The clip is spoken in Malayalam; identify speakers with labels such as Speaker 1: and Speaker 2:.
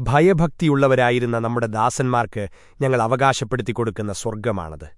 Speaker 1: ഭയഭക്തിയുള്ളവരായിരുന്ന നമ്മുടെ ദാസന്മാർക്ക് ഞങ്ങൾ അവകാശപ്പെടുത്തിക്കൊടുക്കുന്ന സ്വർഗമാണത്.